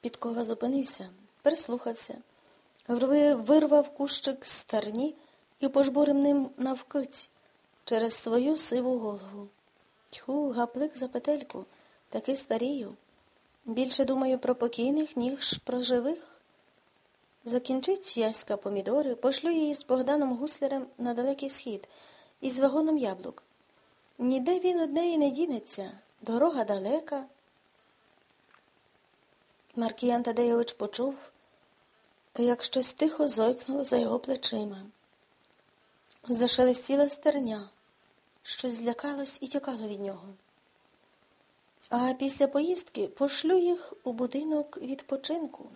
Підкова зупинився, прислухався, вирвав кущик з терні і пожбурив ним навкиць через свою сиву голову. Тьху, гаплик за петельку, таки старію. Більше думаю про покійних, ніж про живих. Закінчить яська помідори, пошлю її з Богданом Гуслярем на далекий схід із вагоном яблук. Ніде він од неї не дінеться, дорога далека. Маркіян Тадеєвич почув, як щось тихо зойкнуло за його плечима. Зашелестіла стерня, щось злякалось і тікало від нього. А після поїздки пошлю їх у будинок відпочинку.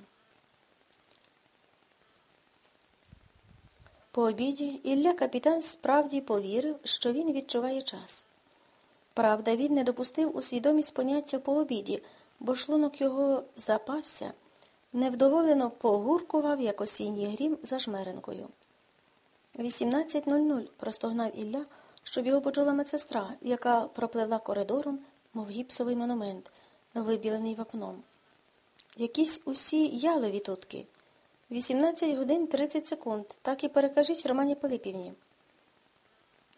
По обіді Ілля капітан справді повірив, що він відчуває час. Правда, він не допустив у свідомість поняття по обіді, бо шлунок його запався, невдоволено погуркував, як осінній грім за жмеренкою. 18.00 простогнав Ілля, щоб його почула медсестра, яка пропливла коридором, мов гіпсовий монумент, вибілений вапном. Якісь усі ялові тутки. 18 годин 30 секунд. Так і перекажіть Романі Пилипівні.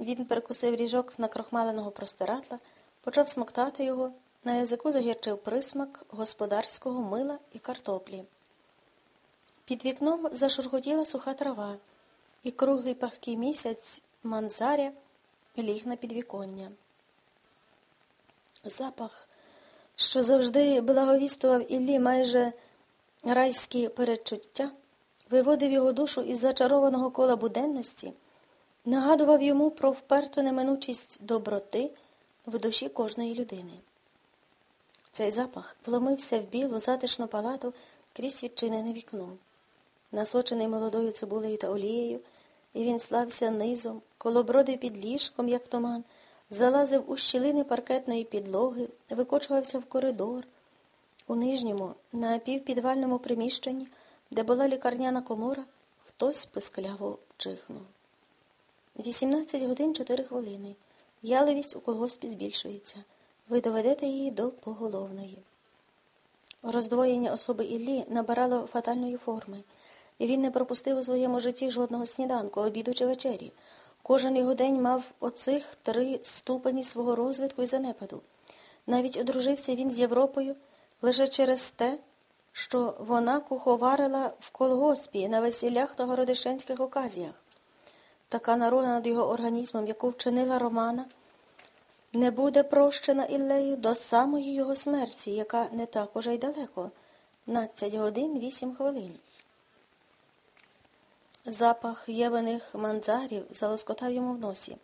Він перекусив ріжок накрохмаленого простирадла, почав смоктати його, на язику загірчив присмак господарського мила і картоплі. Під вікном зашурготіла суха трава, і круглий пахкий місяць манзаря ліг на підвіконня. Запах, що завжди благовістував Іллі майже райські передчуття, виводив його душу із зачарованого кола буденності, нагадував йому про вперту неминучість доброти в душі кожної людини. Цей запах вломився в білу затишну палату крізь відчинене вікно. Насочений молодою цибулею та олією, і він слався низом, колобродив під ліжком, як туман, залазив у щілини паркетної підлоги, викочувався в коридор. У нижньому, на півпідвальному приміщенні, де була лікарняна комора, хтось пискляво чихнув. 18 годин 4 хвилини. Яловість у колгоспі збільшується. Ви доведете її до поголовної. Роздвоєння особи Іллі набирало фатальної форми, і він не пропустив у своєму житті жодного сніданку, обіду чи вечері. Кожен його день мав оцих три ступені свого розвитку і занепаду. Навіть одружився він з Європою лише через те, що вона куховарила в колгоспі на весіллях та городищенських оказіях. Така наруга над його організмом, яку вчинила Романа, не буде прощена Іллею до самої його смерті, яка не так уже й далеко 15 годин 8 хвилин. Запах євених манзарів залоскотав йому в носі.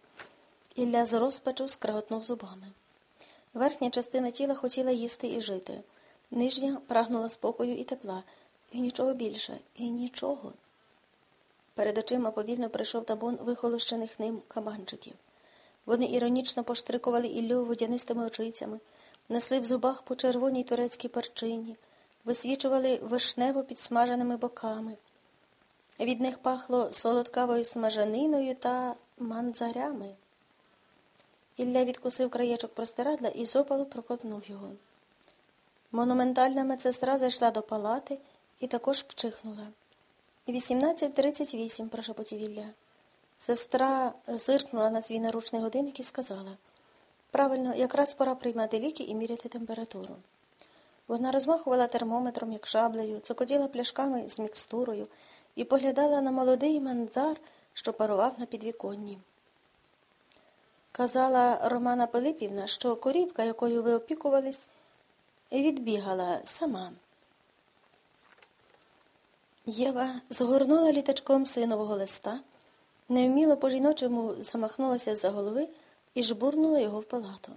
Ілля з розпачу скреготнув зубами. Верхня частина тіла хотіла їсти і жити. Нижня прагнула спокою і тепла, і нічого більше, і нічого. Перед очима повільно прийшов табун вихолощених ним кабанчиків. Вони іронічно поштрикували Іллю водянистими очицями, несли в зубах по червоній турецькій парчині, висвічували вишнево підсмаженими боками. Від них пахло солодкавою смажаниною та манзарями. Ілля відкусив краєчок простирадла і з опалу проковтнув його. Монументальна медсестра зайшла до палати і також пчихнула. 18.38, прошепотів Ілля. Сестра зиркнула на свій наручний годинник і сказала правильно, якраз пора приймати ліки і міряти температуру. Вона розмахувала термометром, як шаблею, цокотіла пляшками з мікстурою і поглядала на молодий манзар, що парував на підвіконні. Казала Романа Пилипівна, що корівка, якою ви опікувались, відбігала сама. Єва згорнула літачком синового листа, невміло по жіночому замахнулася за голови і жбурнула його в палату.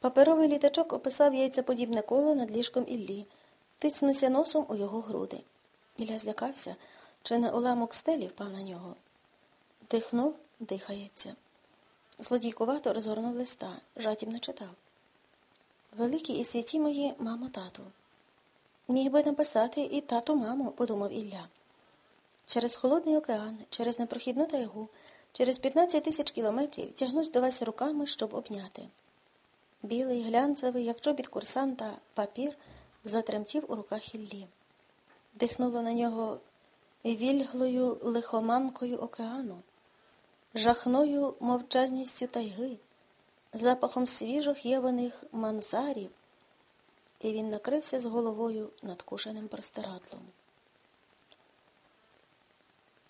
Паперовий літачок описав яйцеподібне коло над ліжком Іллі, тицнувся носом у його груди. Ілля злякався, чи не уламок стелі впав на нього. Дихнув, дихається. Злодійкувато розгорнув листа, жадібно читав. Великі і святі мої, мамо, тату. Міг би написати і тату, мамо, подумав Ілля. Через холодний океан, через непрохідну тайгу, через 15 тисяч кілометрів тягнусь до вас руками, щоб обняти. Білий, глянцевий, як чобіт курсанта, папір затремтів у руках Іллі. Дихнуло на нього вільглою лихоманкою океану, жахною мовчазністю тайги, запахом свіжих єваних манзарів, і він накрився з головою над кушеним простирадлом.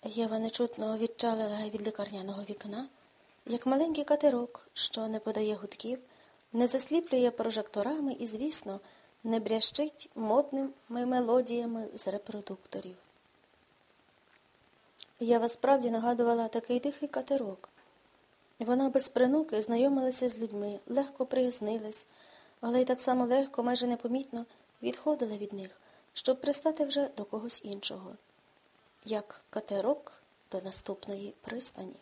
Єва нечутно відчалила від лікарняного вікна, як маленький катерок, що не подає гудків, не засліплює прожекторами і, звісно, не брящить модними мелодіями з репродукторів. Єва справді нагадувала такий тихий катерок. Вона без принуки знайомилася з людьми, легко прияснилась, але й так само легко, майже непомітно відходила від них, щоб пристати вже до когось іншого як катерок до наступної пристані.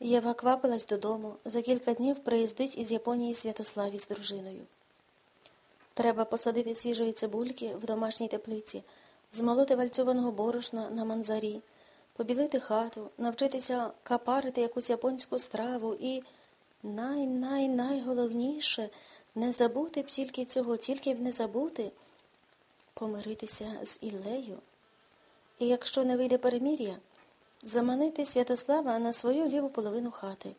Єва квапилась додому, за кілька днів приїздить із Японії Святославі з дружиною. Треба посадити свіжої цибульки в домашній теплиці, змолоти вальцьованого борошна на манзарі, побілити хату, навчитися капарити якусь японську страву і най-най-найголовніше не забути б тільки цього, тільки б не забути помиритися з Іллею. І якщо не вийде перемір'я, заманити Святослава на свою ліву половину хати,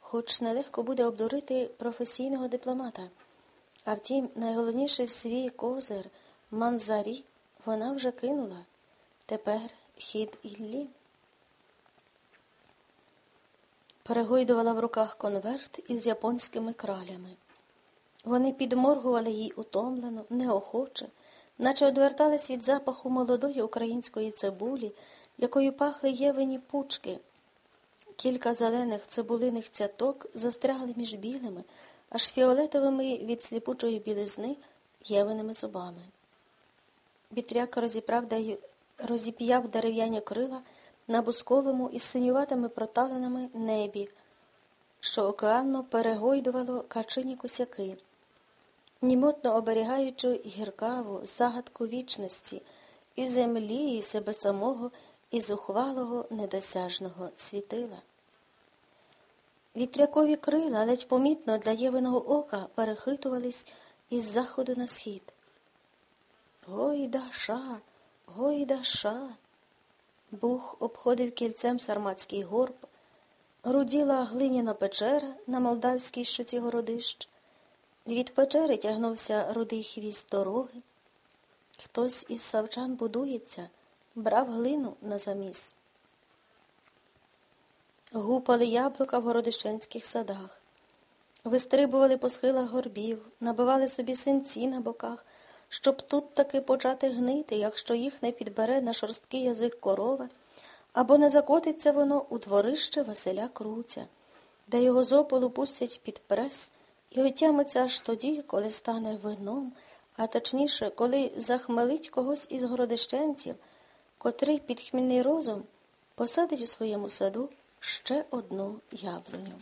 хоч нелегко буде обдурити професійного дипломата. А втім, найголовніший свій козир Манзарі вона вже кинула. Тепер хід Іллі. Перегойдувала в руках конверт із японськими кралями. Вони підморгували їй утомлено, неохоче наче одвертались від запаху молодої української цибулі, якою пахли євені пучки. Кілька зелених цибулиних цяток застрягли між білими, аж фіолетовими від сліпучої білизни євеними зубами. Вітряк розіп'яв дерев'яні крила на бусковому із синюватими проталинами небі, що океанно перегойдувало качині косяки німотно оберігаючи гіркаву загадку вічності і землі, і себе самого, і зухвалого недосяжного світила. Вітрякові крила ледь помітно для євиного ока перехитувались із заходу на схід. Гойда ша, гойда ша. Бух обходив кільцем сарматський горб, груділа глиняна печера на молдавській щоці городищ, від печери тягнувся рудий хвіст дороги. Хтось із савчан будується, брав глину на заміс. Гупали яблука в городищенських садах, вистрибували по схилах горбів, набивали собі синці на боках, щоб тут таки почати гнити, якщо їх не підбере на шорсткий язик корова, або не закотиться воно у дворище Василя Круця, де його зополу пустять під прес і отямиться аж тоді, коли стане вином, а точніше, коли захмелить когось із городищенців, котрий під хмільний розум посадить у своєму саду ще одну яблуню.